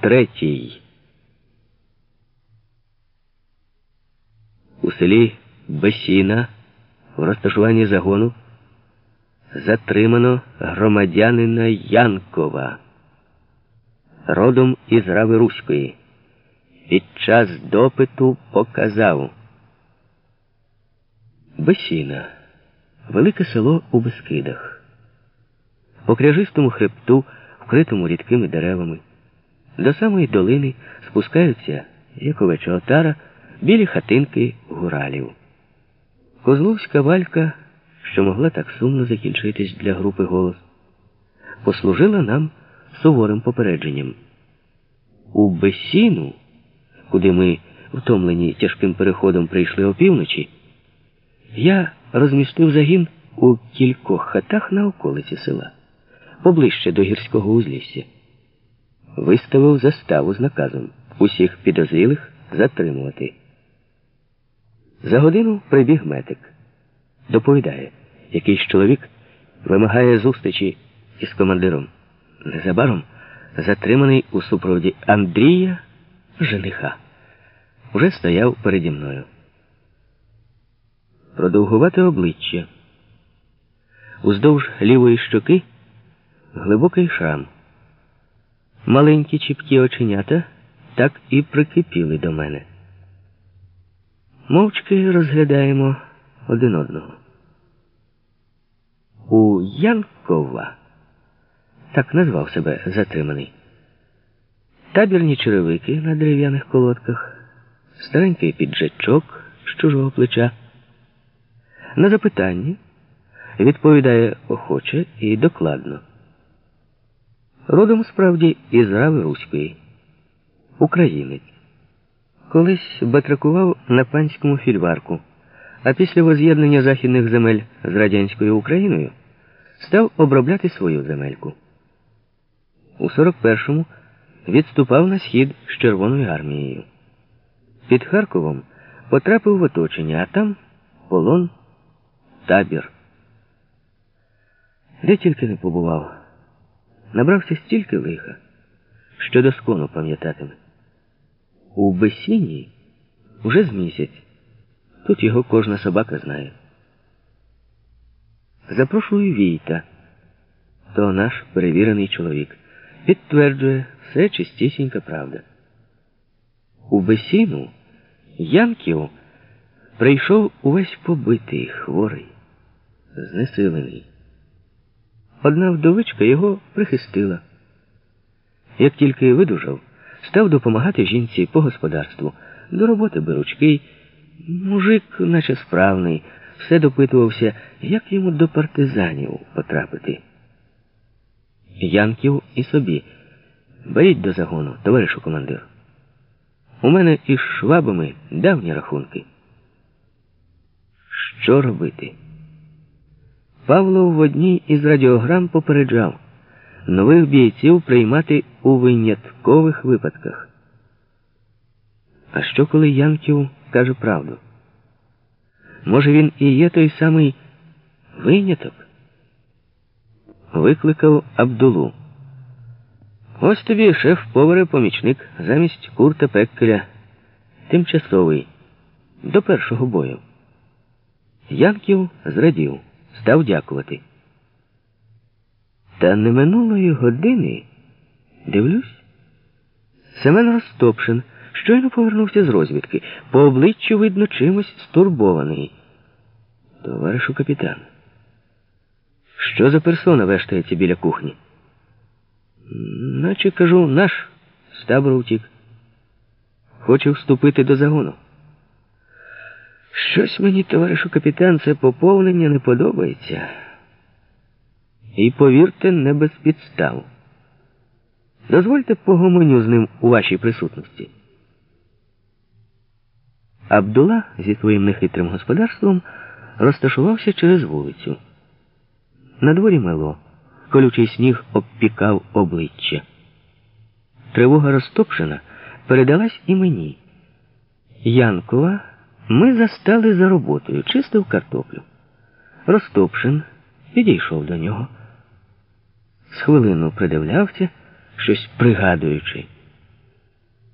третій. У селі Бесіна в розташуванні загону затримано громадянина Янкова, родом із Рави Руської. Під час допиту показав. Бесіна велике село у Бескидах. По кряжистому хребту, вкритому рідкими деревами, до самої долини спускаються, як овеча отара, білі хатинки гуралів. Козловська валька, що могла так сумно закінчитись для групи голос, послужила нам суворим попередженням. У Бесіну, куди ми, втомлені тяжким переходом, прийшли опівночі, я розмістив загін у кількох хатах на околиці села, поближче до гірського узлісся. Виставив заставу з наказом усіх підозрілих затримувати. За годину прибіг метик. Доповідає, якийсь чоловік вимагає зустрічі із командиром. Незабаром затриманий у супроводі Андрія жениха. Уже стояв переді мною. Продовгувате обличчя. Уздовж лівої щоки глибокий шрам. Маленькі чіпкі оченята так і прикипіли до мене. Мовчки розглядаємо один одного. У Янкова, так назвав себе затриманий, табірні черевики на дерев'яних колодках, старенький піджачок з чужого плеча. На запитання відповідає охоче і докладно. Родом справді із Рави Руської, українець. Колись батракував на панському фільварку, а після воз'єднання західних земель з радянською Україною став обробляти свою земельку. У 41-му відступав на схід з Червоною армією. Під Харковом потрапив в оточення, а там полон, табір. Де тільки не побував, набрався стільки лиха, що доскону пам'ятатиме. У Бесіні вже з місяць. Тут його кожна собака знає. Запрошую Війта, то наш перевірений чоловік. Підтверджує все чистісінька правда. У Бесіну Янків прийшов увесь побитий, хворий, знесилений. Одна вдовичка його прихистила. Як тільки видужав, став допомагати жінці по господарству, до роботи беручки. Мужик, наче справний, все допитувався, як йому до партизанів потрапити. Янків і собі. Беріть до загону, товаришу командир. У мене із швабами давні рахунки. Що робити? Павло в одній із радіограм попереджав нових бійців приймати у виняткових випадках. А що, коли Янків каже правду? Може, він і є той самий виняток? Викликав Абдулу. Ось тобі шеф-повари помічник замість курта Пеккеля. Тимчасовий. До першого бою. Янків зрадів, став дякувати. Та не минулої години, дивлюсь, Семен Ростопшин щойно повернувся з розвідки. По обличчю, видно, чимось стурбований. Товаришу капітан, що за персона вештається біля кухні? Наче кажу, наш з табору втік. Хоче вступити до загону. Щось мені, товаришу капітан, це поповнення не подобається. І повірте, не без підстав. Дозвольте погомоню з ним у вашій присутності. Абдула зі своїм нехитрим господарством розташувався через вулицю. На дворі мело, колючий сніг обпікав обличчя. Тривога розтопшена передалась і мені. Янкова ми застали за роботою, чистив картоплю. Розтопшин підійшов до нього. З хвилину придивлявся, щось пригадуючи.